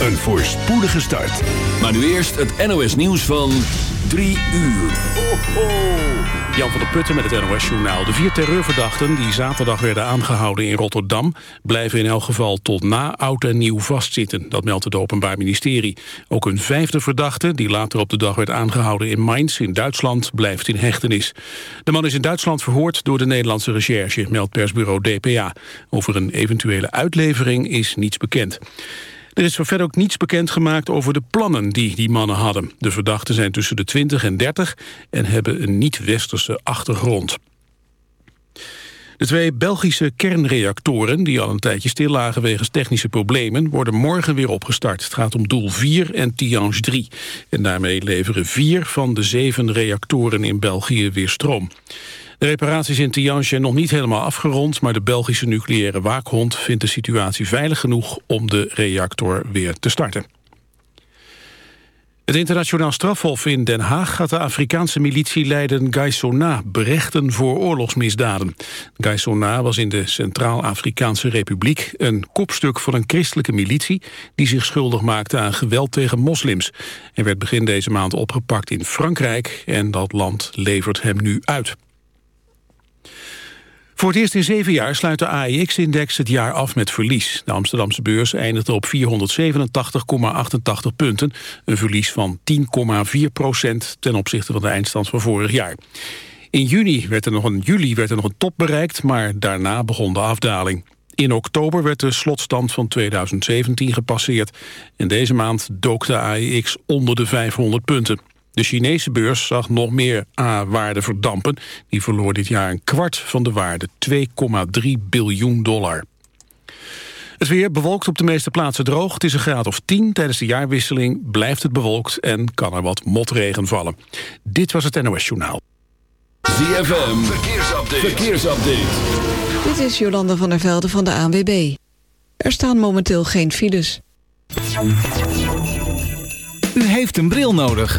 een voorspoedige start. Maar nu eerst het NOS nieuws van 3 uur. Ho, ho. Jan van der Putten met het NOS-journaal. De vier terreurverdachten die zaterdag werden aangehouden in Rotterdam... blijven in elk geval tot na oud en nieuw vastzitten. Dat meldt het Openbaar Ministerie. Ook een vijfde verdachte, die later op de dag werd aangehouden in Mainz... in Duitsland, blijft in hechtenis. De man is in Duitsland verhoord door de Nederlandse recherche... meldt persbureau DPA. Over een eventuele uitlevering is niets bekend. Er is verder ook niets bekendgemaakt over de plannen die die mannen hadden. De verdachten zijn tussen de 20 en 30 en hebben een niet-westerse achtergrond. De twee Belgische kernreactoren, die al een tijdje stil lagen wegens technische problemen, worden morgen weer opgestart. Het gaat om Doel 4 en Tihange 3. En daarmee leveren vier van de zeven reactoren in België weer stroom. De reparaties in Tianjin nog niet helemaal afgerond... maar de Belgische nucleaire waakhond vindt de situatie veilig genoeg... om de reactor weer te starten. Het internationaal strafhof in Den Haag gaat de Afrikaanse militieleider Gaisona berechten voor oorlogsmisdaden. Gaisona was in de Centraal-Afrikaanse Republiek een kopstuk van een christelijke militie die zich schuldig maakte aan geweld tegen moslims. Hij werd begin deze maand opgepakt in Frankrijk en dat land levert hem nu uit. Voor het eerst in zeven jaar sluit de AEX-index het jaar af met verlies. De Amsterdamse beurs eindigde op 487,88 punten. Een verlies van 10,4 procent ten opzichte van de eindstand van vorig jaar. In juni werd er nog een, juli werd er nog een top bereikt, maar daarna begon de afdaling. In oktober werd de slotstand van 2017 gepasseerd. En deze maand dook de AEX onder de 500 punten. De Chinese beurs zag nog meer A-waarde verdampen. Die verloor dit jaar een kwart van de waarde, 2,3 biljoen dollar. Het weer bewolkt op de meeste plaatsen droog. Het is een graad of 10. Tijdens de jaarwisseling blijft het bewolkt en kan er wat motregen vallen. Dit was het NOS Journaal. ZFM, verkeersupdate. verkeersupdate. Dit is Jolanda van der Velde van de ANWB. Er staan momenteel geen files. U heeft een bril nodig.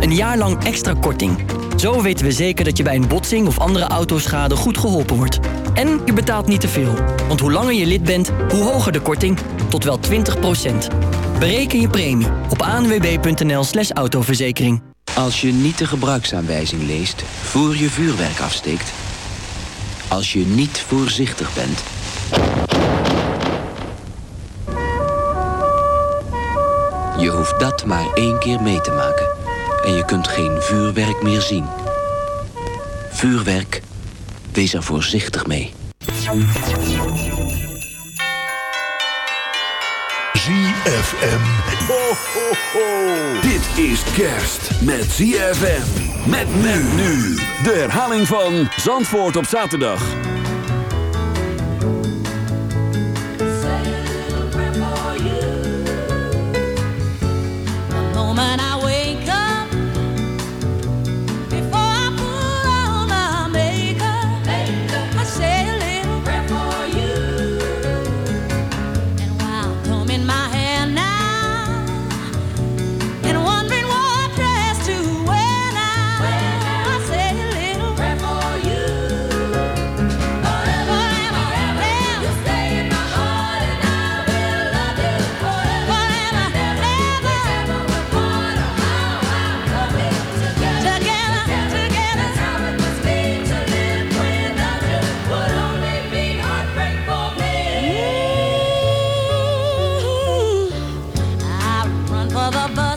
een jaar lang extra korting. Zo weten we zeker dat je bij een botsing of andere autoschade goed geholpen wordt. En je betaalt niet te veel. Want hoe langer je lid bent, hoe hoger de korting. Tot wel 20% Bereken je premie op anwb.nl slash autoverzekering. Als je niet de gebruiksaanwijzing leest voor je vuurwerk afsteekt. Als je niet voorzichtig bent. Je hoeft dat maar één keer mee te maken. En je kunt geen vuurwerk meer zien. Vuurwerk, wees er voorzichtig mee. ZFM. Ho, ho, ho. Dit is kerst met ZFM. Met men nu. De herhaling van Zandvoort op zaterdag. Love. a.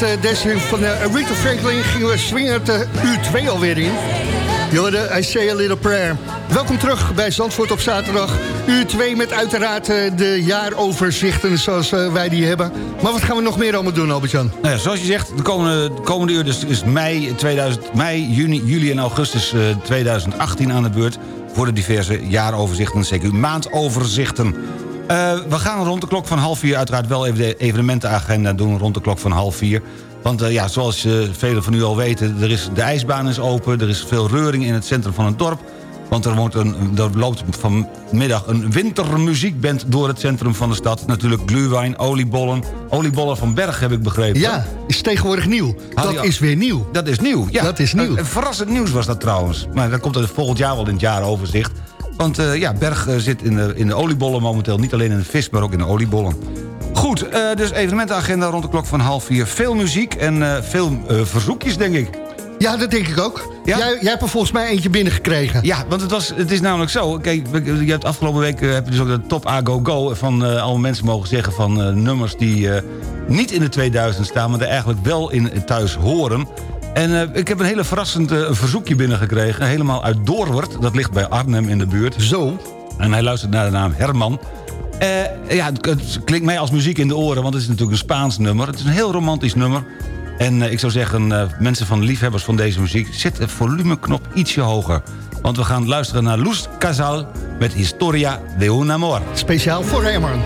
met uh, van uh, Aretha Franklin gingen we swingen de U2 alweer in. Jorde, I say a little prayer. Welkom terug bij Zandvoort op zaterdag. U2 met uiteraard de jaaroverzichten zoals wij die hebben. Maar wat gaan we nog meer allemaal doen, Albert-Jan? Nou ja, zoals je zegt, de komende, de komende uur dus is mei, 2000, mei juni, juli en augustus 2018 aan de beurt... voor de diverse jaaroverzichten, CQ maandoverzichten. Uh, we gaan rond de klok van half vier uiteraard wel even de evenementenagenda doen... rond de klok van half vier. Want uh, ja, zoals uh, velen van u al weten, er is, de ijsbaan is open... er is veel reuring in het centrum van het dorp... want er, wordt een, er loopt vanmiddag een wintermuziekband door het centrum van de stad. Natuurlijk glühwein, oliebollen. Oliebollen van Berg heb ik begrepen. Ja, is tegenwoordig nieuw. Had dat is weer nieuw. Dat is nieuw, ja. Dat is nieuw. verrassend nieuws was dat trouwens. Maar dat komt er volgend jaar wel in het jaaroverzicht... Want uh, ja, Berg uh, zit in de, in de oliebollen momenteel. Niet alleen in de vis, maar ook in de oliebollen. Goed, uh, dus evenementenagenda rond de klok van half vier. Veel muziek en veel verzoekjes, denk ik. Ja, dat denk ik ook. Ja? Jij, jij hebt er volgens mij eentje binnengekregen. Ja, want het, was, het is namelijk zo. Kijk, je hebt afgelopen week heb je dus ook de top A Go Go... van alle mensen mogen zeggen van nummers die niet in de 2000 staan... maar er eigenlijk wel in thuis horen... En uh, ik heb een hele verrassend uh, verzoekje binnengekregen. Helemaal uit Doorwerd. Dat ligt bij Arnhem in de buurt. Zo. En hij luistert naar de naam Herman. Uh, ja, het, het, klinkt mij als muziek in de oren, want het is natuurlijk een Spaans nummer. Het is een heel romantisch nummer. En ik zou zeggen, mensen van liefhebbers van deze muziek... zet de volumeknop ietsje hoger. Want we gaan luisteren naar Luz Casal met Historia de un Amor. Speciaal voor Herman.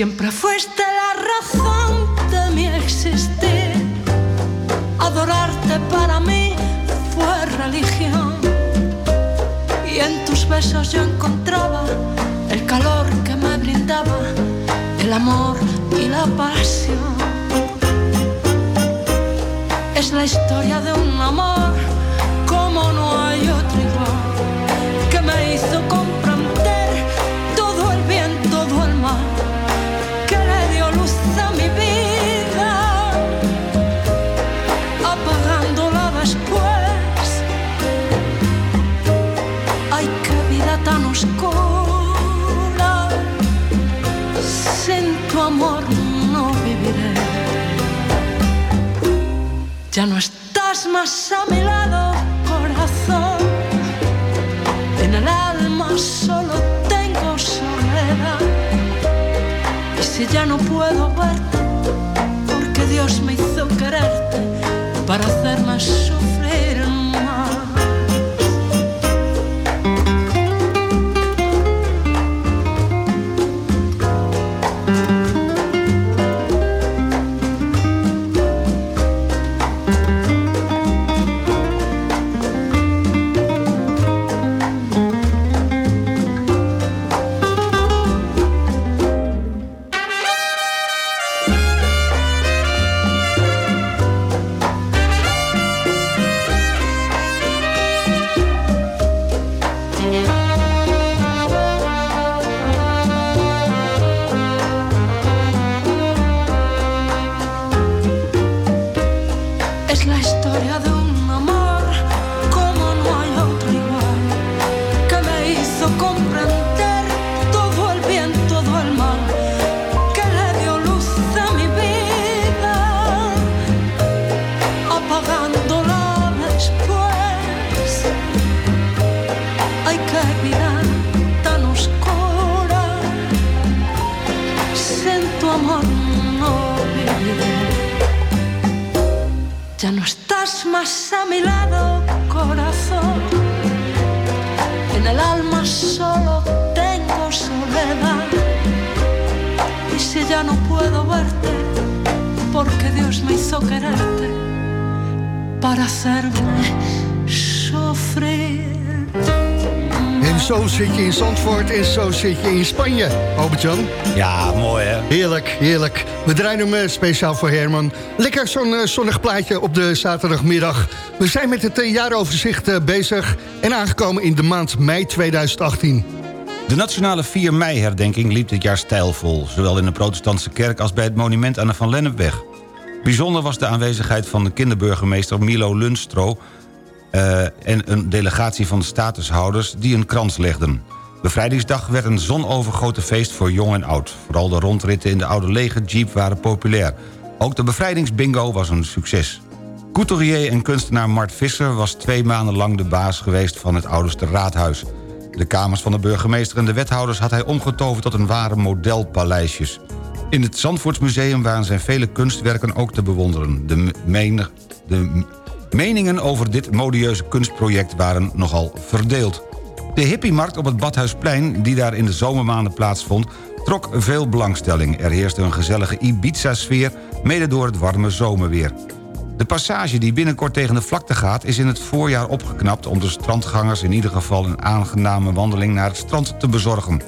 Siempre fuiste la razón de mi existir. Adorarte para mí fue religión y en tus besos yo encontraba el calor que me brindaba el amor y la pasión. Es la historia de un amor Ya no estás más a mi lado, corazón. En el alma solo tengo soledad. Y si ya no puedo verte, porque Dios me hizo quererte para hacerme sufrir zit je in Spanje, Albert-Jan. Ja, mooi hè. Heerlijk, heerlijk. We draaien hem eh, speciaal voor Herman. Lekker zo'n eh, zonnig plaatje op de zaterdagmiddag. We zijn met het eh, jaaroverzicht bezig en aangekomen in de maand mei 2018. De nationale 4 mei-herdenking liep dit jaar stijlvol... zowel in de protestantse kerk als bij het monument aan de Van Lennepweg. Bijzonder was de aanwezigheid van de kinderburgemeester Milo Lunstro... Uh, en een delegatie van de statushouders die een krans legden. Bevrijdingsdag werd een zonovergoten feest voor jong en oud. Vooral de rondritten in de oude leger jeep waren populair. Ook de bevrijdingsbingo was een succes. Couturier en kunstenaar Mart Visser was twee maanden lang de baas geweest van het ouderste raadhuis. De kamers van de burgemeester en de wethouders had hij omgetoverd tot een ware modelpaleisjes. In het Zandvoortsmuseum waren zijn vele kunstwerken ook te bewonderen. De meningen over dit modieuze kunstproject waren nogal verdeeld. De hippiemarkt op het Badhuisplein, die daar in de zomermaanden plaatsvond... trok veel belangstelling. Er heerste een gezellige Ibiza-sfeer, mede door het warme zomerweer. De passage die binnenkort tegen de vlakte gaat... is in het voorjaar opgeknapt om de strandgangers in ieder geval... een aangename wandeling naar het strand te bezorgen.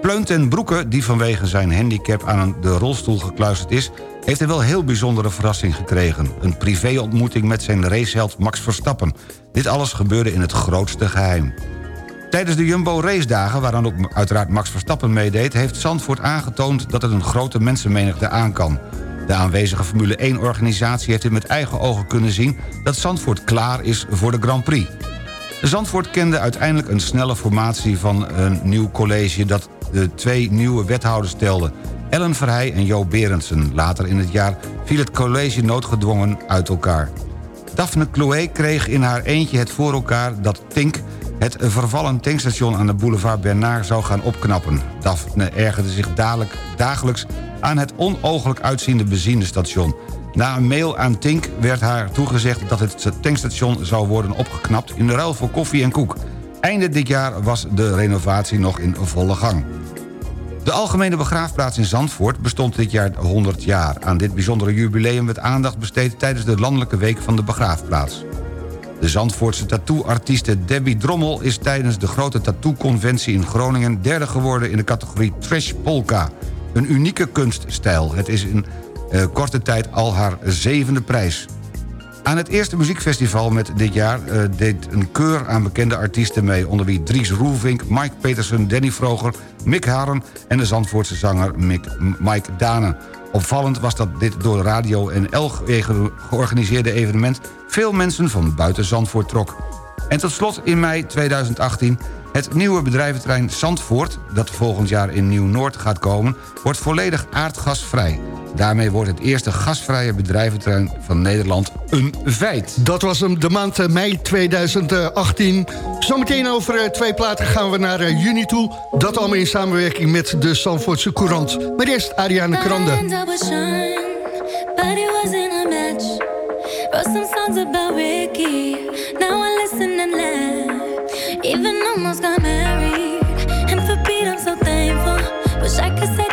Pleunt en Broeke, die vanwege zijn handicap aan de rolstoel gekluisterd is... heeft een wel heel bijzondere verrassing gekregen. Een privéontmoeting met zijn raceheld Max Verstappen. Dit alles gebeurde in het grootste geheim. Tijdens de Jumbo race dagen, waaraan ook uiteraard Max Verstappen meedeed... heeft Zandvoort aangetoond dat het een grote mensenmenigte aan kan. De aanwezige Formule 1-organisatie heeft het met eigen ogen kunnen zien... dat Zandvoort klaar is voor de Grand Prix. Zandvoort kende uiteindelijk een snelle formatie van een nieuw college... dat de twee nieuwe wethouders telde. Ellen Verheij en Jo Berendsen. Later in het jaar viel het college noodgedwongen uit elkaar. Daphne Chloé kreeg in haar eentje het voor elkaar dat Tink... het vervallen tankstation aan de boulevard Bernard zou gaan opknappen. Daphne ergerde zich dadelijk, dagelijks aan het onogelijk uitziende benzinestation. Na een mail aan Tink werd haar toegezegd dat het tankstation zou worden opgeknapt... in ruil voor koffie en koek. Einde dit jaar was de renovatie nog in volle gang. De Algemene Begraafplaats in Zandvoort bestond dit jaar 100 jaar. Aan dit bijzondere jubileum werd aandacht besteed... tijdens de Landelijke Week van de Begraafplaats. De Zandvoortse tattoo-artieste Debbie Drommel... is tijdens de grote tattoo-conventie in Groningen... derde geworden in de categorie Trash Polka. Een unieke kunststijl. Het is in uh, korte tijd al haar zevende prijs. Aan het eerste muziekfestival met dit jaar uh, deed een keur aan bekende artiesten mee... onder wie Dries Roelvink, Mike Petersen, Danny Vroger, Mick Haren... en de Zandvoortse zanger Mick, Mike Danen. Opvallend was dat dit door Radio en El georganiseerde evenement... veel mensen van buiten Zandvoort trok. En tot slot in mei 2018 het nieuwe bedrijventerrein Zandvoort... dat volgend jaar in Nieuw-Noord gaat komen... wordt volledig aardgasvrij. Daarmee wordt het eerste gasvrije bedrijventerrein van Nederland een feit. Dat was hem de maand eh, mei 2018. Zometeen over eh, twee platen gaan we naar eh, juni toe. Dat allemaal in samenwerking met de Zandvoortse Courant. Maar eerst Ariane Krande. Wrote some songs about Ricky. Now I listen and laugh. Even almost got married. And for Pete, I'm so thankful. Wish I could say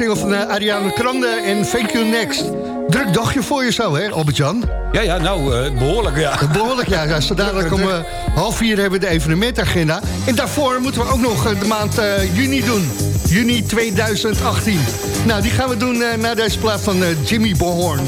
single van Ariane Grande en Thank You Next. Druk dagje voor je zo, hè, Albert-Jan? Ja, ja, nou, eh, behoorlijk, ja. Behoorlijk, ja. ja zo dadelijk om eh, half vier hebben we de evenementagenda. En daarvoor moeten we ook nog eh, de maand juni doen. Juni 2018. Nou, die gaan we doen naar deze plaat van Jimmy Bohorn.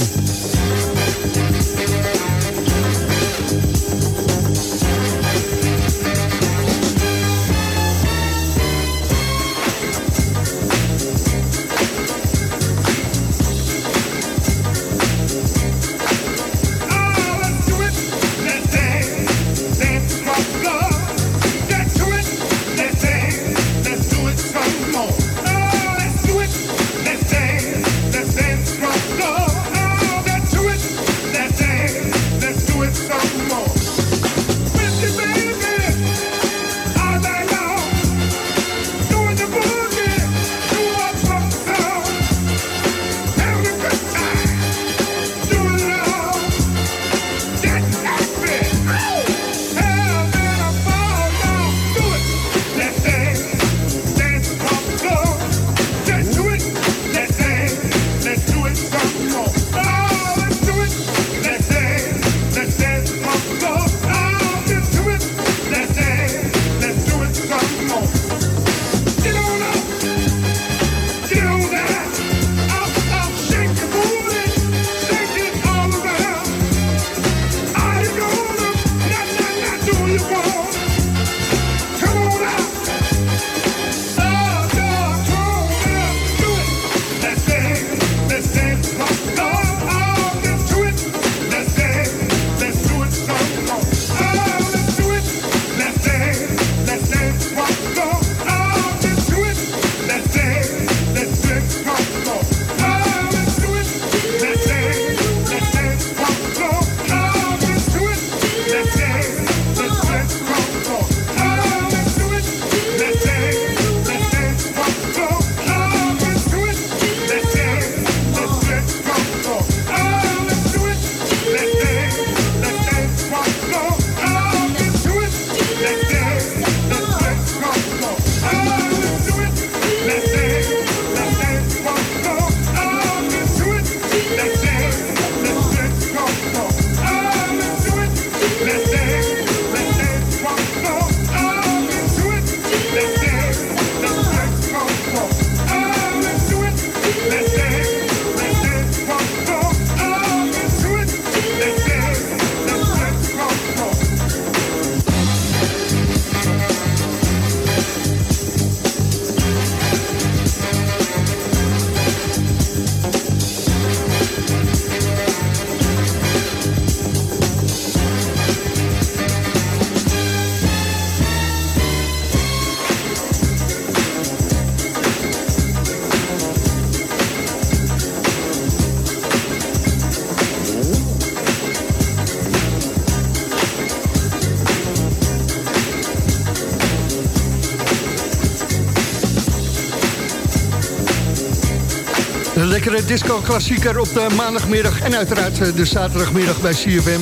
Lekkere disco-klassieker op de maandagmiddag en uiteraard eh, de zaterdagmiddag bij CFM.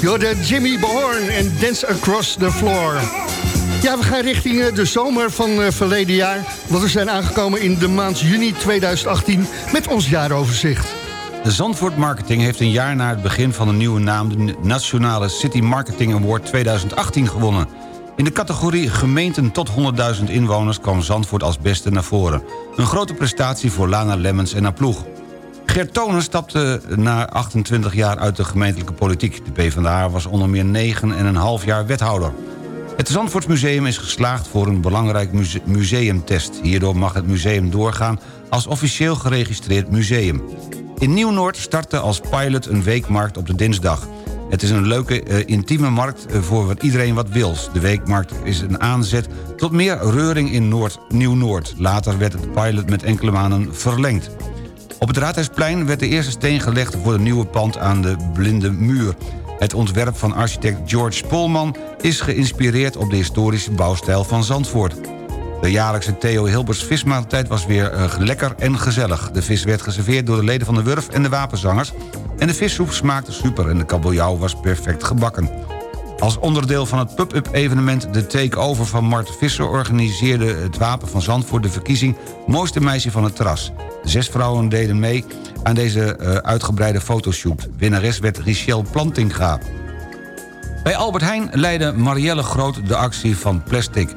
Jorde Jimmy Behorn en Dance Across the Floor. Ja, we gaan richting eh, de zomer van eh, verleden jaar. Want we zijn aangekomen in de maand juni 2018 met ons jaaroverzicht. De Zandvoort Marketing heeft een jaar na het begin van de nieuwe naam... de Nationale City Marketing Award 2018 gewonnen. In de categorie gemeenten tot 100.000 inwoners kwam Zandvoort als beste naar voren. Een grote prestatie voor Lana Lemmens en haar ploeg. Gert Tonen stapte na 28 jaar uit de gemeentelijke politiek. De PvdA was onder meer 9,5 jaar wethouder. Het Zandvoortsmuseum is geslaagd voor een belangrijk museumtest. Hierdoor mag het museum doorgaan als officieel geregistreerd museum. In Nieuw-Noord startte als pilot een weekmarkt op de dinsdag. Het is een leuke, uh, intieme markt uh, voor iedereen wat wils. De weekmarkt is een aanzet tot meer reuring in Noord, Nieuw-Noord. Later werd het pilot met enkele maanden verlengd. Op het Raadhuisplein werd de eerste steen gelegd... voor de nieuwe pand aan de Blinde Muur. Het ontwerp van architect George Polman... is geïnspireerd op de historische bouwstijl van Zandvoort. De jaarlijkse Theo Hilbers vismaaltijd was weer uh, lekker en gezellig. De vis werd geserveerd door de leden van de Wurf en de Wapenzangers... en de vissoep smaakte super en de kabeljauw was perfect gebakken. Als onderdeel van het pub-up evenement De Takeover van Mart Visser... organiseerde het Wapen van Zandvoort de verkiezing Mooiste Meisje van het Terras. Zes vrouwen deden mee aan deze uh, uitgebreide fotoshoot. Winnares werd Richelle Plantinga. Bij Albert Heijn leidde Marielle Groot de actie van Plastic...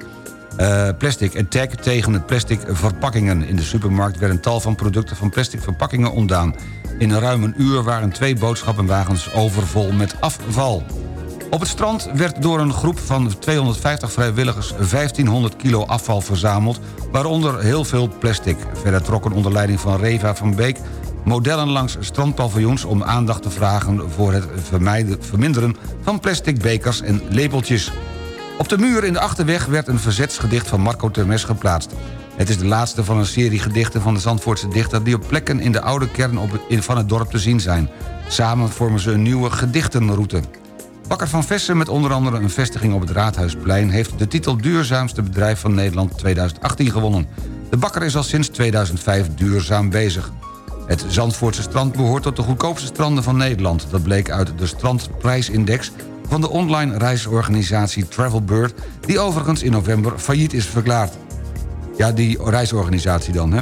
Uh, plastic Attack tegen het plastic verpakkingen. In de supermarkt werden tal van producten van plastic verpakkingen ontdaan. In ruim een uur waren twee boodschappenwagens overvol met afval. Op het strand werd door een groep van 250 vrijwilligers 1500 kilo afval verzameld, waaronder heel veel plastic. Verder trokken onder leiding van Reva van Beek modellen langs strandpaviljoens om aandacht te vragen voor het verminderen van plastic bekers en lepeltjes. Op de muur in de Achterweg werd een verzetsgedicht van Marco Termes geplaatst. Het is de laatste van een serie gedichten van de Zandvoortse dichter... die op plekken in de oude kern op, van het dorp te zien zijn. Samen vormen ze een nieuwe gedichtenroute. Bakker van Vessen met onder andere een vestiging op het Raadhuisplein... heeft de titel Duurzaamste Bedrijf van Nederland 2018 gewonnen. De bakker is al sinds 2005 duurzaam bezig. Het Zandvoortse strand behoort tot de goedkoopste stranden van Nederland. Dat bleek uit de strandprijsindex van de online reisorganisatie Travelbird... die overigens in november failliet is verklaard. Ja, die reisorganisatie dan, hè.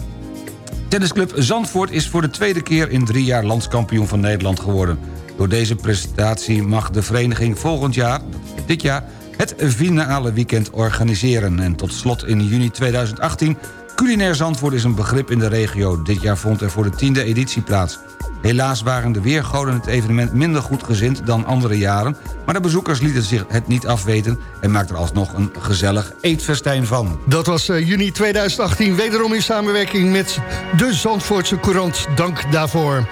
Tennisclub Zandvoort is voor de tweede keer in drie jaar landskampioen van Nederland geworden. Door deze prestatie mag de vereniging volgend jaar, dit jaar... het finale weekend organiseren. En tot slot in juni 2018... Culinair Zandvoort is een begrip in de regio. Dit jaar vond er voor de tiende editie plaats. Helaas waren de weergoden het evenement minder goed gezind dan andere jaren... maar de bezoekers lieten zich het niet afweten... en maakten er alsnog een gezellig eetfestijn van. Dat was uh, juni 2018, wederom in samenwerking met de Zandvoortse Courant. Dank daarvoor.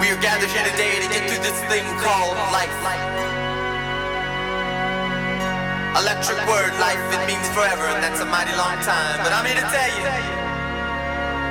We are gathered here today to get through this thing called life. Electric word, life, it means forever, and that's a mighty long time. But I'm here to tell you,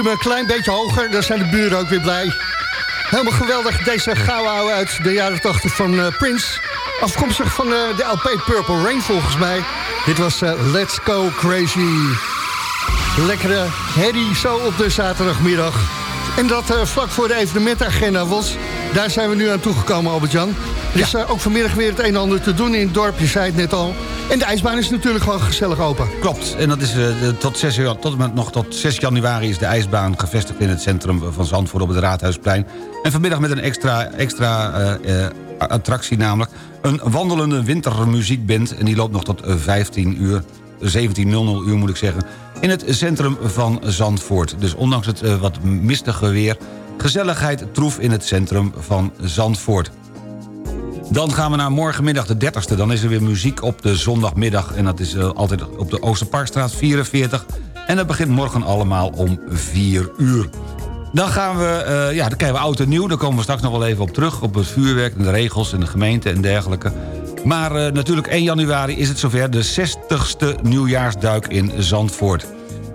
Volume een klein beetje hoger, dan zijn de buren ook weer blij. Helemaal geweldig, deze gouden uit de jaren 80 van uh, Prince. Afkomstig van uh, de LP Purple Rain volgens mij. Dit was uh, Let's Go Crazy. Lekkere herrie zo op de zaterdagmiddag. En dat vlak voor de evenementagenda was. Daar zijn we nu aan toegekomen, Albert-Jan. Er is ook vanmiddag weer het een en ander te doen in het dorp. Je zei het net al. En de ijsbaan is natuurlijk gewoon gezellig open. Klopt. En dat is uh, tot, 6, tot, nog tot 6 januari is de ijsbaan gevestigd in het centrum van Zandvoort op het Raadhuisplein. En vanmiddag met een extra, extra uh, attractie namelijk. Een wandelende wintermuziekband. En die loopt nog tot 15 uur. 17.00 uur moet ik zeggen. In het centrum van Zandvoort. Dus ondanks het wat mistige weer... gezelligheid troef in het centrum van Zandvoort. Dan gaan we naar morgenmiddag de 30ste. Dan is er weer muziek op de zondagmiddag. En dat is uh, altijd op de Oosterparkstraat 44. En dat begint morgen allemaal om 4 uur. Dan gaan we, uh, ja, dan krijgen we oud en nieuw. Daar komen we straks nog wel even op terug. Op het vuurwerk en de regels en de gemeente en dergelijke. Maar uh, natuurlijk 1 januari is het zover de 60ste nieuwjaarsduik in Zandvoort.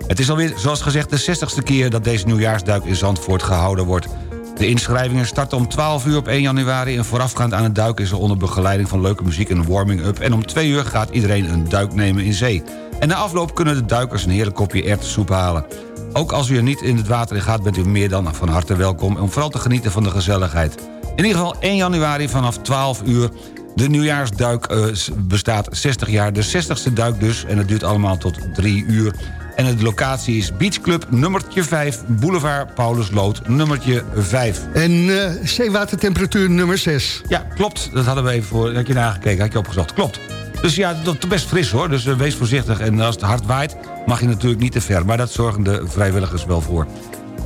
Het is alweer, zoals gezegd, de 60ste keer dat deze nieuwjaarsduik in Zandvoort gehouden wordt. De inschrijvingen starten om 12 uur op 1 januari... en voorafgaand aan het duik is er onder begeleiding van leuke muziek een warming-up... en om 2 uur gaat iedereen een duik nemen in zee. En na afloop kunnen de duikers een heerlijk kopje erwtensoep halen. Ook als u er niet in het water in gaat, bent u meer dan van harte welkom... om vooral te genieten van de gezelligheid. In ieder geval 1 januari vanaf 12 uur... De nieuwjaarsduik uh, bestaat 60 jaar, de 60ste duik dus... en het duurt allemaal tot 3 uur. En de locatie is Beach Club nummertje 5, Boulevard Paulusloot nummertje 5. En uh, zeewatertemperatuur nummer 6. Ja, klopt. Dat hadden we even voor. Had je nagekeken, had je opgezocht. Klopt. Dus ja, dat is best fris hoor. Dus uh, wees voorzichtig. En als het hard waait, mag je natuurlijk niet te ver. Maar dat zorgen de vrijwilligers wel voor.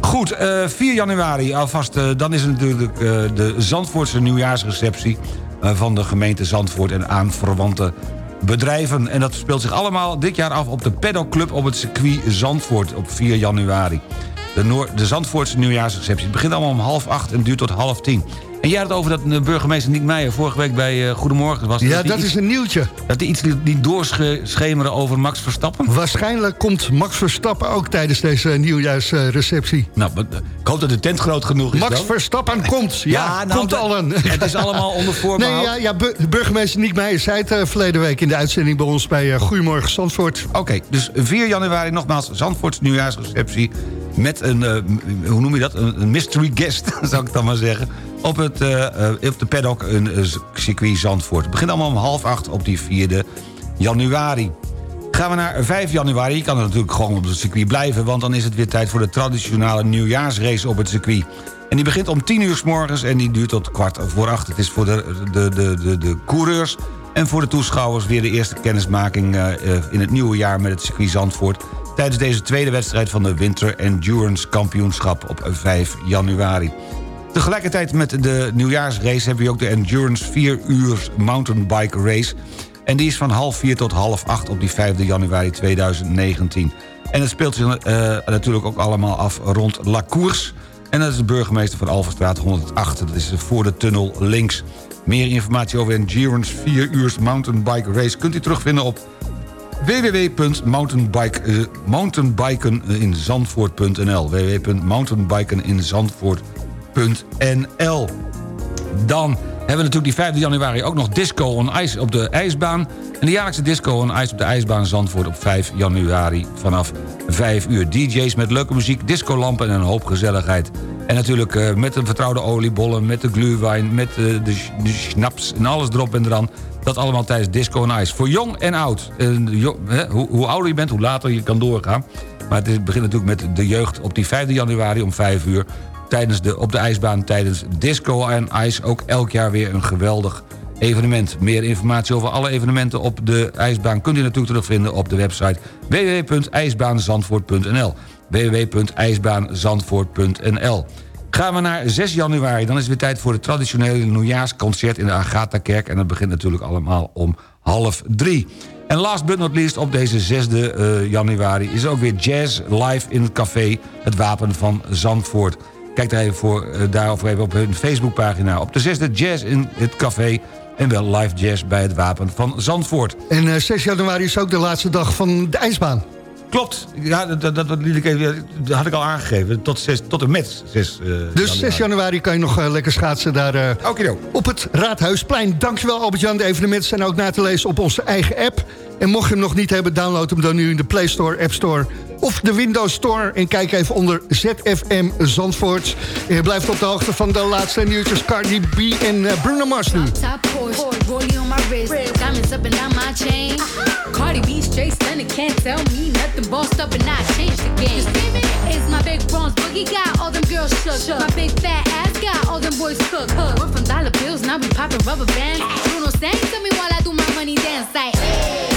Goed, uh, 4 januari alvast. dan is het natuurlijk de Zandvoortse nieuwjaarsreceptie... van de gemeente Zandvoort en aanverwante bedrijven. En dat speelt zich allemaal dit jaar af op de Paddock Club op het circuit Zandvoort op 4 januari. De, de Zandvoortse nieuwjaarsreceptie begint allemaal om half acht en duurt tot half tien. En jij had het over dat de burgemeester Niek Meijer vorige week bij uh, Goedemorgen was. Ja, dat, is een nieuwtje. Dat hij iets niet doorschemeren over Max Verstappen? Waarschijnlijk komt Max Verstappen ook tijdens deze nieuwjaarsreceptie. Nou, ik hoop dat de tent groot genoeg is Max dan. Verstappen komt. Ja, ja nou, komt al een. Het is allemaal onder voorbehoud. Nee, ja, ja burgemeester Niek Meijer zei het uh, verleden week in de uitzending bij ons bij uh, Goedemorgen Zandvoort. Oké, dus 4 januari nogmaals Zandvoorts nieuwjaarsreceptie met een, hoe noem je dat, een, een mystery guest, zou ik dan maar zeggen op, het, uh, op de paddock een uh, circuit Zandvoort. Het begint allemaal om half acht op die 4 januari. Gaan we naar 5 januari. Je kan er natuurlijk gewoon op het circuit blijven... want dan is het weer tijd voor de traditionele nieuwjaarsrace op het circuit. En die begint om 10 uur s morgens en die duurt tot kwart voor acht. Het is voor de, de, de, de, de coureurs en voor de toeschouwers... weer de eerste kennismaking in het nieuwe jaar met het circuit Zandvoort... tijdens deze tweede wedstrijd van de Winter Endurance Kampioenschap op 5 januari. Tegelijkertijd met de nieuwjaarsrace hebben we ook de Endurance 4 uur mountainbike race. En die is van half 4 tot half 8 op die 5 januari 2019. En het speelt zich uh, natuurlijk ook allemaal af rond La Course. En dat is de burgemeester van Alverstraat 108. Dat is voor de tunnel links. Meer informatie over Endurance 4 uur mountainbike race... kunt u terugvinden op www.mountainbikeninzandvoort.nl www.mountainbikeninzandvoort.nl .nl. Dan hebben we natuurlijk die 5 januari ook nog Disco on Ice op de ijsbaan. En de jaarlijkse Disco on Ice op de ijsbaan Zandvoort op 5 januari vanaf 5 uur. DJ's met leuke muziek, discolampen en een hoop gezelligheid. En natuurlijk uh, met de vertrouwde oliebollen, met de gluwijn, met uh, de, de schnaps en alles erop en eraan. Dat allemaal tijdens Disco on Ice. Voor jong en oud. Jo, hè, hoe, hoe, ouder je bent, hoe later je kan doorgaan. Maar het begint natuurlijk met de jeugd op die 5 januari om 5 uur tijdens de, op de ijsbaan tijdens Disco en Ice. Ook elk jaar weer een geweldig evenement. Meer informatie over alle evenementen op de ijsbaan... kunt u natuurlijk terugvinden op de website www.ijsbaanzandvoort.nl www.ijsbaanzandvoort.nl Gaan we naar 6 januari, dan is het weer tijd voor het traditionele nieuwjaarsconcert in de Agatha-kerk. En dat begint natuurlijk allemaal om half drie. En last but not least, op deze 6 uh, eh, januari is ook weer jazz live in het café Het Wapen van Zandvoort. Kijk daar even voor, uh, daarover even op hun Facebookpagina. Op de zesde jazz in het café en wel live jazz bij het Wapen van Zandvoort. En uh, eh, 6 januari is ook de laatste dag van de ijsbaan. Klopt, ja, dat, dat, dat, had ik al aangegeven. Tot, zes, tot en met 6 eh, Dus 6 januari kan je nog eh, lekker schaatsen daar eh, op het Raadhuisplein. Dankjewel Albert-Jan. De evenementen zijn ook na te lezen op onze eigen app. En mocht je hem nog niet hebben, download hem dan nu in de Play Store, App Store of de Windows Store. En kijk even onder ZFM Zandvoort. En je blijft op de hoogte van de laatste nieuwtjes. Cardi B en eh, Bruno Mars nu. Top Porsche, rollie on my wrist, diamonds up and down my chain. Cardi B straight stunning, can't tell me nothing. Bossed up and I changed the game. It's my big bronze boogie got all them girls shook. My big fat ass got all them boys cooked. We're from dollar bills, now we popping rubber bands. Bruno sang to me while I do my money dance like. Hey.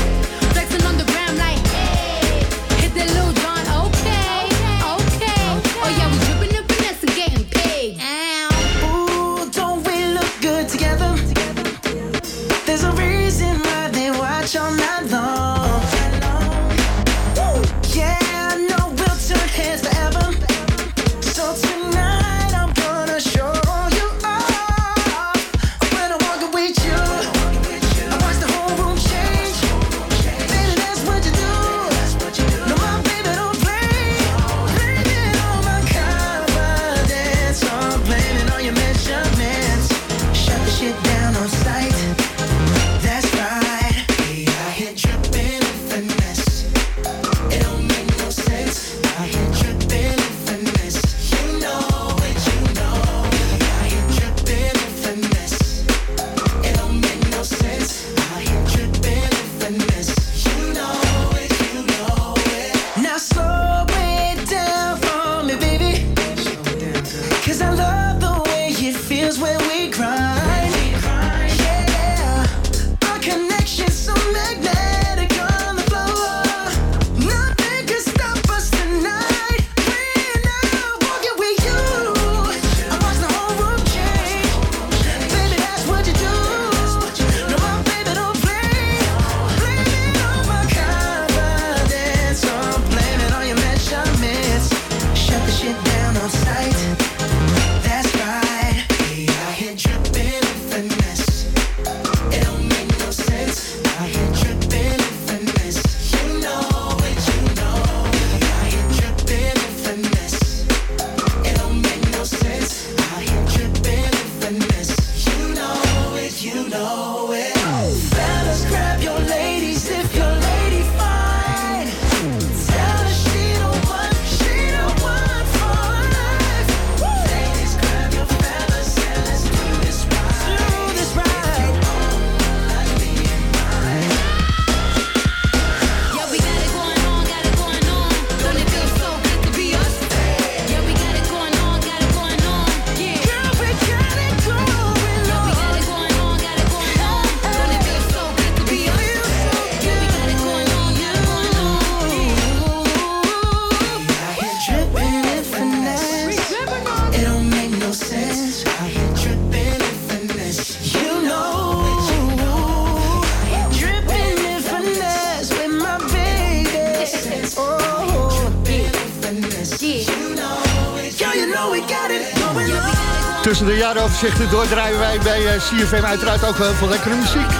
Doordraaien wij bij eh, CFM uiteraard ook heel veel lekkere muziek.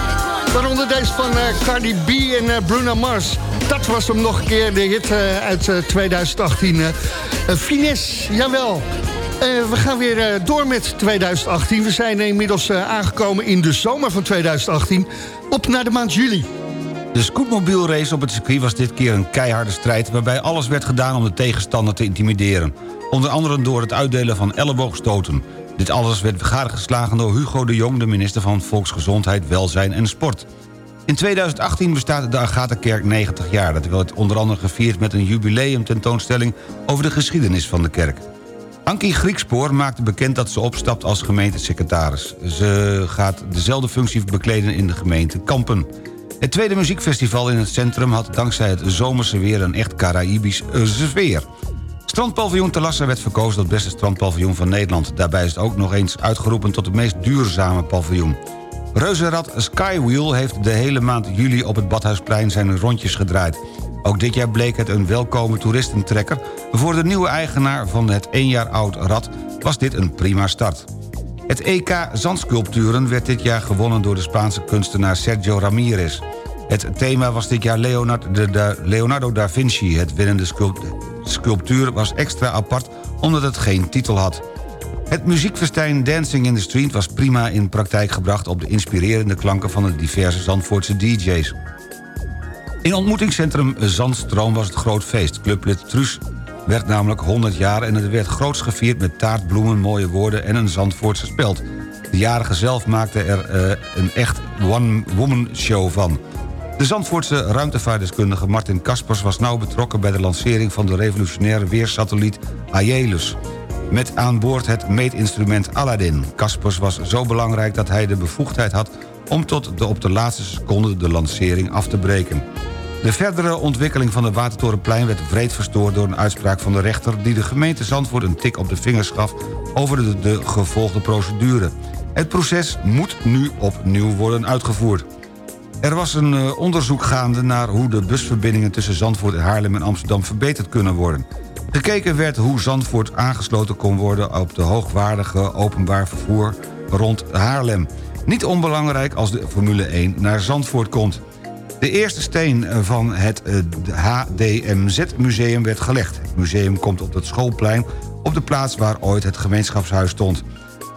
Waaronder deze van eh, Cardi B en eh, Bruno Mars. Dat was hem nog een keer, de hit eh, uit eh, 2018. eh. Eh, Finesse, jawel. Eh, we gaan weer eh, door met 2018. We zijn inmiddels eh, aangekomen in de zomer van 2018. Op naar de maand juli. De scootmobielrace op het circuit was dit keer een keiharde strijd... waarbij alles werd gedaan om de tegenstander te intimideren. Onder andere door het uitdelen van elleboogstoten. Dit alles werd gadegeslagen door Hugo de Jong... de minister van Volksgezondheid, Welzijn en Sport. In 2018 bestaat de Agatha-kerk 90 jaar. Dat werd onder andere gevierd met een jubileumtentoonstelling... over de geschiedenis van de kerk. Ankie Griekspoor maakte bekend dat ze opstapt als gemeentesecretaris. Ze gaat dezelfde functie bekleden in de gemeente Kampen. Het tweede muziekfestival in het centrum had dankzij het zomerse weer... een echt Caraïbisch sfeer. Strandpaviljoen Talassa werd verkozen tot beste strandpaviljoen van Nederland. Daarbij is het ook nog eens uitgeroepen tot het meest duurzame paviljoen. Reuzenrad Skywheel heeft de hele maand juli op het Badhuisplein zijn rondjes gedraaid. Ook dit jaar bleek het een welkome toeristentrekker. Voor de nieuwe eigenaar van het één jaar oud rad was dit een prima start. Het EK Zandsculpturen werd dit jaar gewonnen door de Spaanse kunstenaar Sergio Ramirez. Het thema was dit jaar Leonardo, da Vinci. Het winnende sculptuur was extra apart omdat het geen titel had. Het muziekfestijn Dancing in the Street was prima in praktijk gebracht... op de inspirerende klanken van de diverse Zandvoortse DJ's. In ontmoetingscentrum Zandstroom was het groot feest. Clublid Truus werd namelijk 100 jaar... en het werd groots gevierd met taart, bloemen, mooie woorden... en een Zandvoortse speld. De jarige zelf maakte er uh, een echt one-woman show van. De Zandvoortse ruimtevaartdeskundige Martin Kaspers... was nauw betrokken bij de lancering van de revolutionaire weersatelliet Aeolus met aan boord het meetinstrument Aladdin. Kaspers was zo belangrijk dat hij de bevoegdheid had... om tot de op de laatste seconde de lancering af te breken. De verdere ontwikkeling van de Watertorenplein werd wreed verstoord... door een uitspraak van de rechter die de gemeente Zandvoort een tik op de vingers gaf... over de, de gevolgde procedure. Het proces moet nu opnieuw worden uitgevoerd. Er was een uh, onderzoek gaande naar hoe de busverbindingen... tussen Zandvoort, Haarlem en Amsterdam verbeterd kunnen worden. Gekeken werd hoe Zandvoort aangesloten kon worden... op de hoogwaardige openbaar vervoer rond Haarlem. Niet onbelangrijk als de Formule 1 naar Zandvoort komt. De eerste steen van het HDMZ-museum werd gelegd. Het museum komt op het schoolplein op de plaats waar ooit het gemeenschapshuis stond.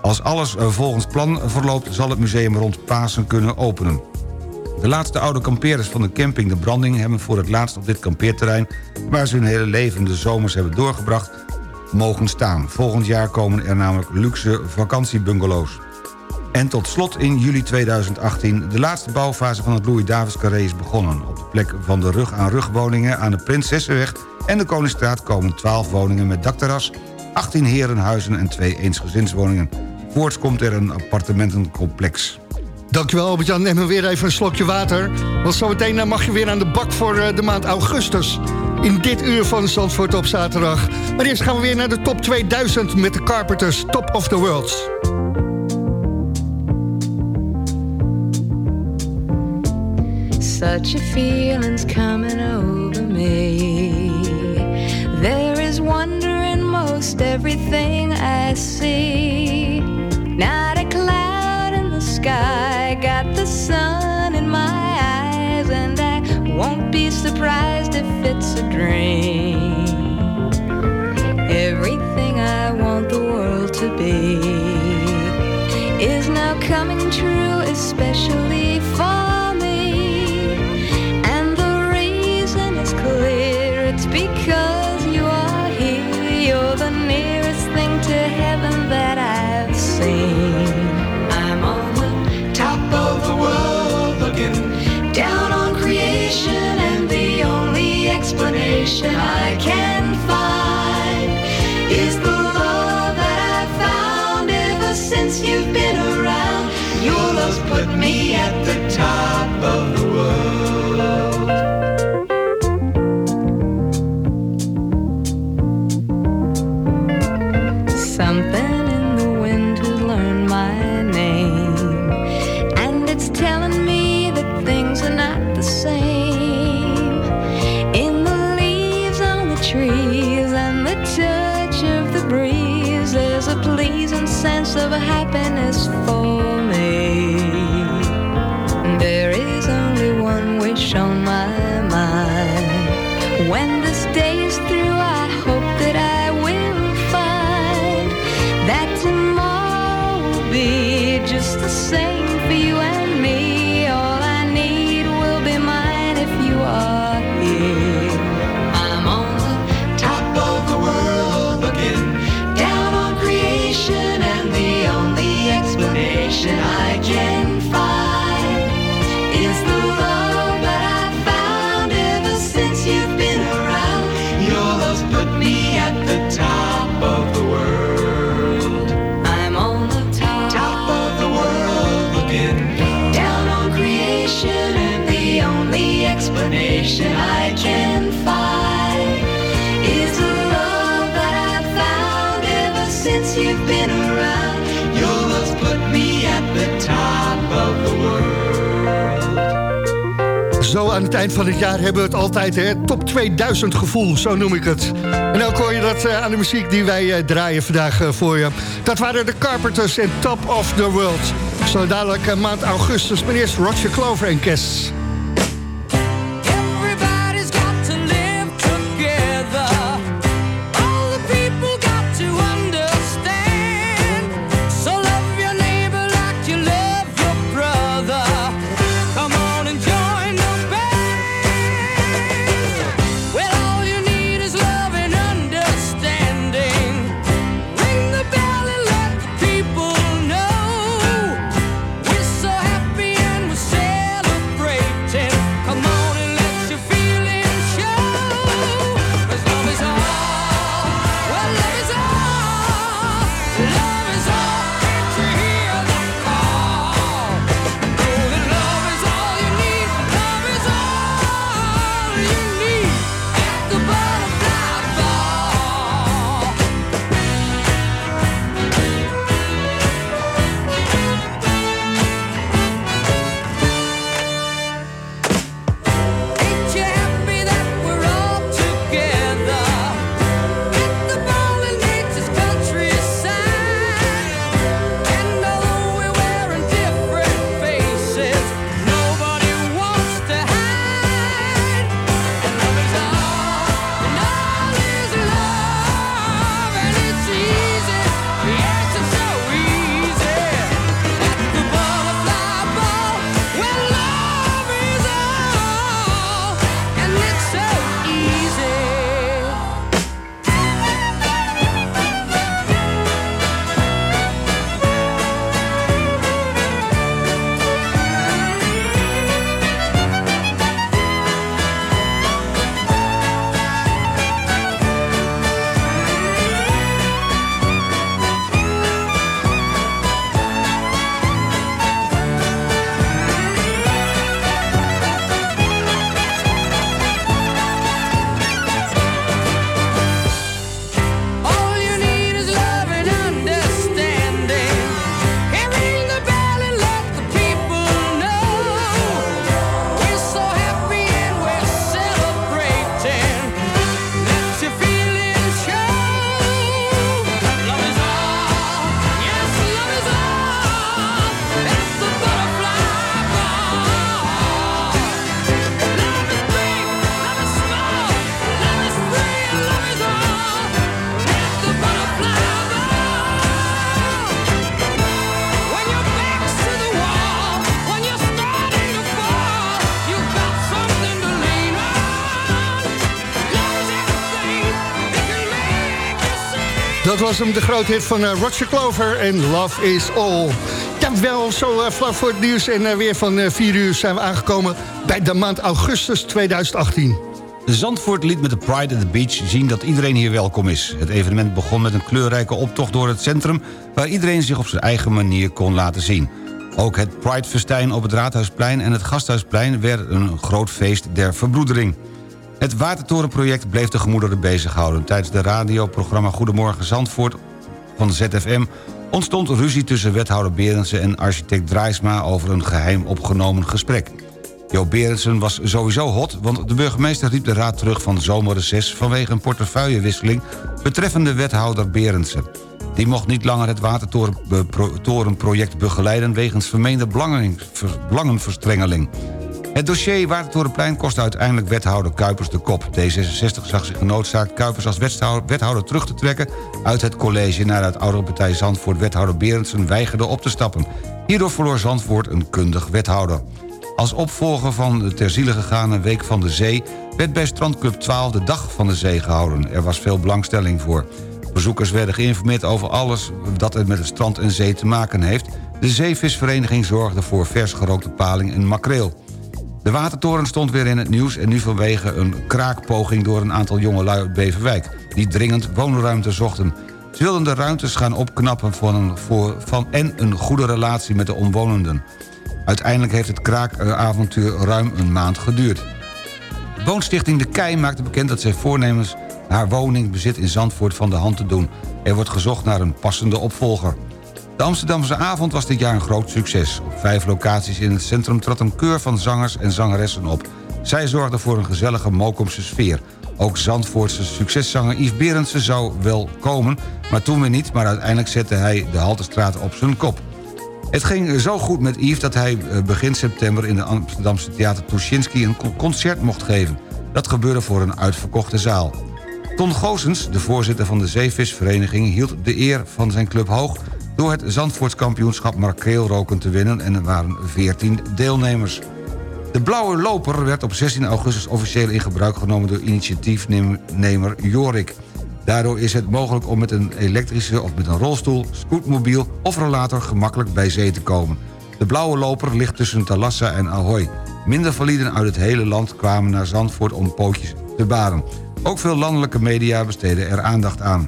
Als alles volgens plan verloopt zal het museum rond Pasen kunnen openen. De laatste oude kampeerders van de camping De Branding... hebben voor het laatst op dit kampeerterrein... waar ze hun hele leven de zomers hebben doorgebracht... mogen staan. Volgend jaar komen er namelijk luxe vakantiebungalows. En tot slot in juli 2018... de laatste bouwfase van het Louis-Davids-carré is begonnen. Op de plek van de rug-aan-rug woningen aan de Prinsessenweg... en de Koningsstraat komen 12 woningen met dakterras... 18 herenhuizen en 2 eensgezinswoningen. Voorts komt er een appartementencomplex. Dankjewel Albert-Jan. Neem we weer even een slokje water. Want zometeen eh, mag je weer aan de bak voor eh, de maand augustus. In dit uur van Zandvoort op zaterdag. Maar eerst gaan we weer naar de top 2000 met de Carpenters Top of the World. Such a feeling's coming over me There is wonder in most everything I see sky. Got the sun in my eyes And I won't be surprised if it's a dream. Everything I want the world to be Is now coming true Especially since you've been around. Your love's put me at the top Top 2000 gevoel, zo noem ik het. En ook hoor je dat eh, aan de muziek die wij eh, draaien vandaag eh, voor je. Dat waren de Carpenters en Top of the World. Zo dadelijk maand augustus, maar eerst Roger Clover en Kes. Was hem, de grote hit van uh, Roger Clover en Love is All. Ja, wel zo uh, vlak voor het nieuws en uh, weer van 4 uur zijn we aangekomen... bij de maand augustus 2018. Zandvoort liet met de Pride at the Beach zien dat iedereen hier welkom is. Het evenement begon met een kleurrijke optocht door het centrum... waar iedereen zich op zijn eigen manier kon laten zien. Ook het Pride-festijn op het Raadhuisplein en het Gasthuisplein... werden een groot feest der verbroedering. Het Watertorenproject bleef de gemoederen bezighouden. Tijdens de radioprogramma Goedemorgen Zandvoort van de ZFM... ontstond ruzie tussen wethouder Berendsen en architect Draaisma... over een geheim opgenomen gesprek. Jo Berendsen was sowieso hot, want de burgemeester riep de raad terug van zomerreces... vanwege een portefeuillewisseling betreffende wethouder Berendsen. Die mocht niet langer het Watertorenproject begeleiden... wegens vermeende belangenverstrengeling. Het dossier Watertorenplein kost uiteindelijk wethouder Kuipers de kop. D66 zag zich genoodzaakt Kuipers als wethouder terug te trekken... uit het college nadat oudere partij Zandvoort wethouder Berendsen weigerde op te stappen. Hierdoor verloor Zandvoort een kundig wethouder. Als opvolger van de ter ziele gegane Week van de Zee... werd bij Strandclub 12 de Dag van de Zee gehouden. Er was veel belangstelling voor. Bezoekers werden geïnformeerd over alles dat het met het strand en zee te maken heeft. De zeevisvereniging zorgde voor vers gerookte paling en makreel. De watertoren stond weer in het nieuws en nu vanwege een kraakpoging... door een aantal jongelui uit Beverwijk... die dringend woonruimte zochten. Ze wilden de ruimtes gaan opknappen voor van, en een goede relatie met de omwonenden. Uiteindelijk heeft het kraakavontuur ruim een maand geduurd. Woonstichting De Kei maakte bekend dat zij voornemens... haar woningbezit in Zandvoort van de hand te doen. Er wordt gezocht naar een passende opvolger. De Amsterdamse avond was dit jaar een groot succes. Op vijf locaties in het centrum trad een keur van zangers en zangeressen op. Zij zorgden voor een gezellige Mokomse sfeer. Ook Zandvoortse succeszanger Yves Berendsen zou wel komen... maar toen weer niet, maar uiteindelijk zette hij de Haltestraat op zijn kop. Het ging zo goed met Yves dat hij eh, begin september... in de Amsterdamse Theater Tuschinski een concert mocht geven. Dat gebeurde voor een uitverkochte zaal. Ton Goosens, de voorzitter van de Zeevisvereniging... hield de eer van zijn club hoog door het Zandvoortskampioenschap makreelroken te winnen... en er waren 14 deelnemers. De blauwe loper werd op 16 augustus officieel in gebruik genomen... door initiatiefnemer Jorik. Daardoor is het mogelijk om met een elektrische of met een rolstoel... scootmobiel of rollator gemakkelijk bij zee te komen. De blauwe loper ligt tussen Talassa en Ahoy. Minder validen uit het hele land kwamen naar Zandvoort om pootjes te baren. Ook veel landelijke media besteden er aandacht aan.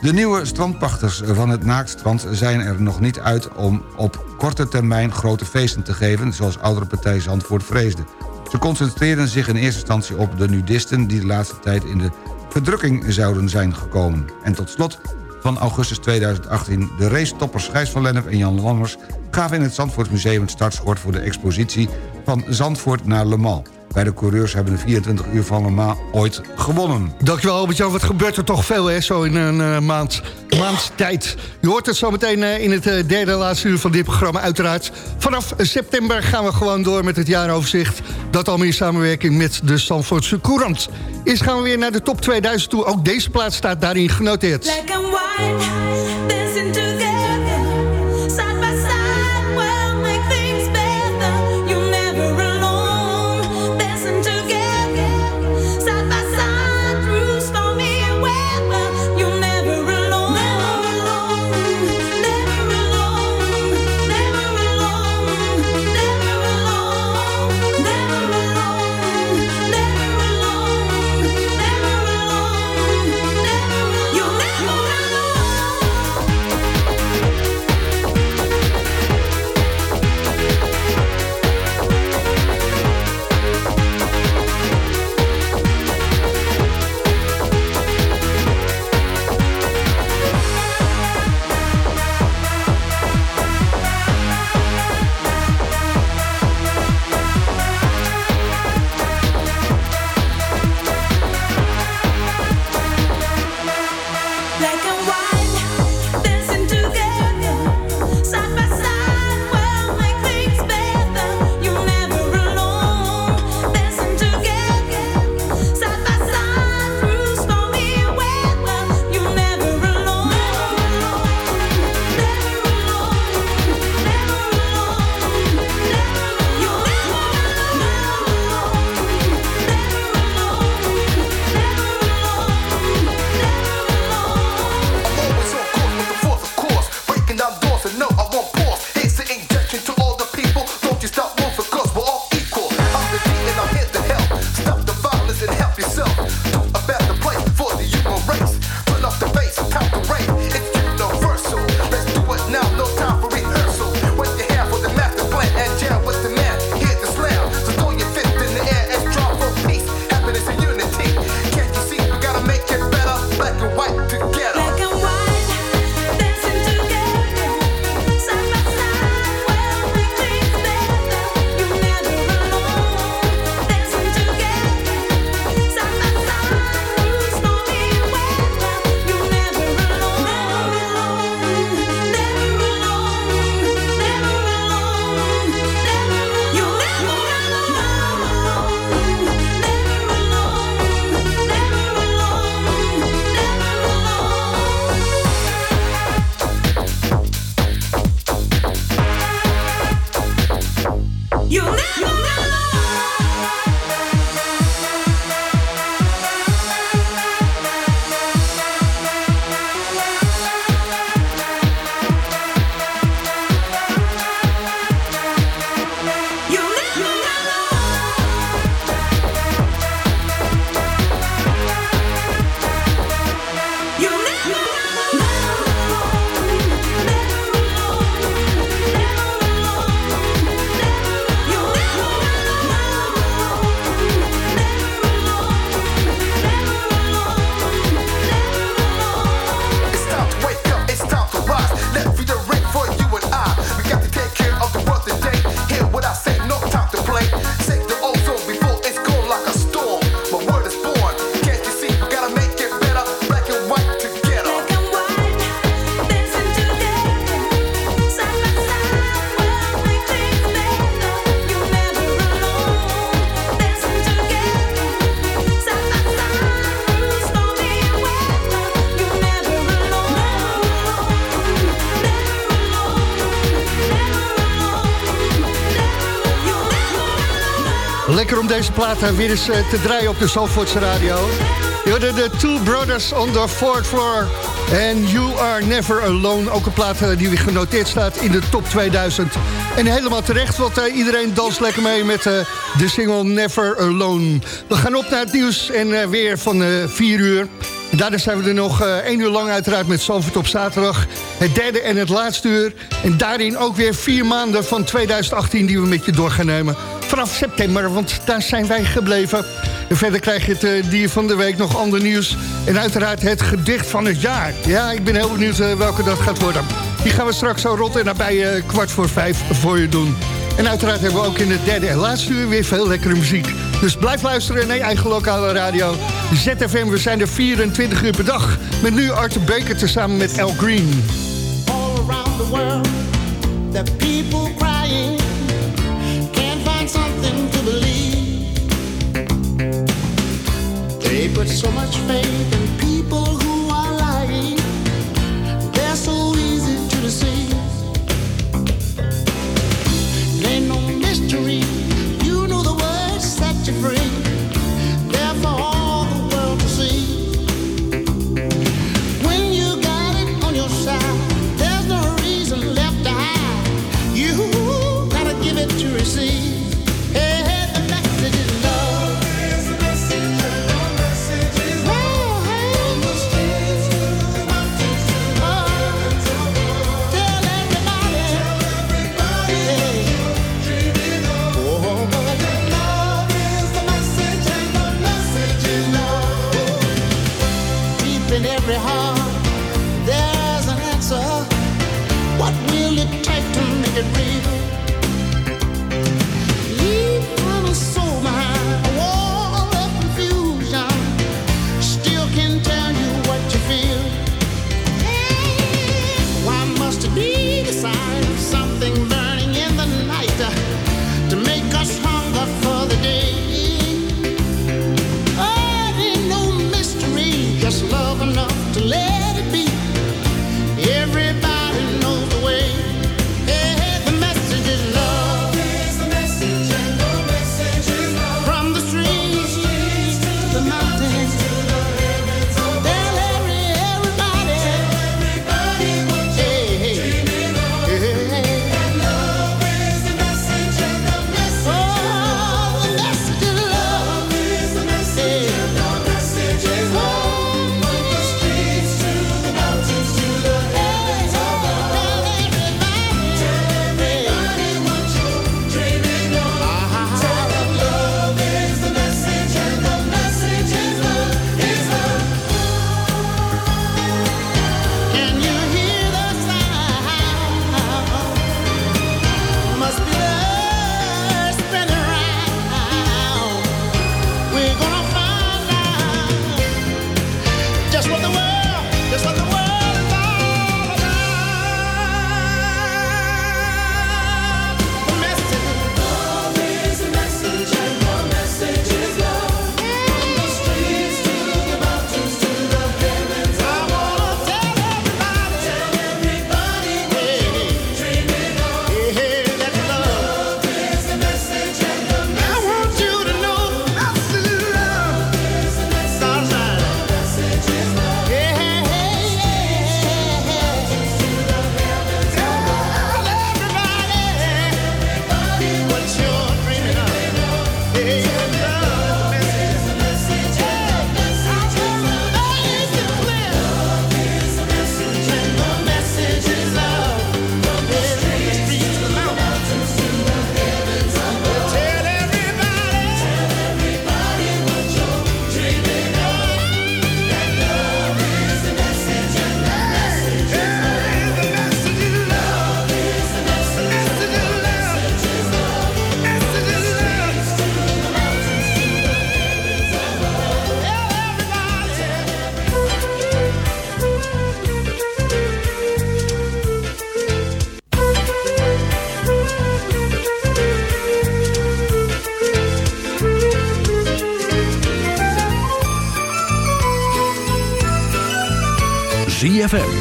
De nieuwe strandpachters van het Naaktstrand zijn er nog niet uit... om op korte termijn grote feesten te geven... zoals oudere partij Zandvoort vreesde. Ze concentreren zich in eerste instantie op de nudisten... die de laatste tijd in de verdrukking zouden zijn gekomen. En tot slot van augustus 2018... de race-toppers Gijs van Lennep en Jan Lammers... gaven in het Zandvoortsmuseum het startschort... voor de expositie van Zandvoort naar Le Mans. Bij de coureurs hebben de 24 uur van Le Mans ooit gewonnen. Dankjewel Albert-Jan, wat gebeurt er toch veel hè, zo in een uh, maand, maand tijd. Je hoort het zo meteen uh, in het uh, derde laatste uur van dit programma uiteraard. Vanaf september gaan we gewoon door met het jaaroverzicht. Dat allemaal in samenwerking met de Stanfordse Courant. Eerst gaan we weer naar de top 2000 toe. Ook deze plaats staat daarin genoteerd. Black deze plaat eh, weer eens eh, te draaien op de Zalvoortse radio. Je de Two Brothers on the Fourth Floor. En You Are Never Alone. Ook een plaat eh, die weer genoteerd staat in de top 2000. En helemaal terecht, want iedereen danst lekker mee met de single Never Alone. We gaan op naar het nieuws en weer van 4 uur. Daarna zijn we er nog één uur lang uiteraard met Zalvoort op zaterdag. Het derde en het laatste uur. En daarin ook weer vier maanden van 2018 die we met je door gaan nemen. Vanaf september, want daar zijn wij gebleven. En verder krijg je het uh, dier van de week, nog ander nieuws. En uiteraard het gedicht van het jaar. Ja, ik ben heel benieuwd uh, welke dat gaat worden. Die gaan we straks zo rot en nabij kwart voor vijf voor je doen. En uiteraard hebben we ook in het derde en laatste uur weer veel lekkere muziek. Dus blijf luisteren naar je eigen lokale radio. ZFM, we zijn er 24 uur per dag. Met nu Arthur Baker tezamen met Al Green. All around the world, the people crying. Something to believe. They put so much faith in people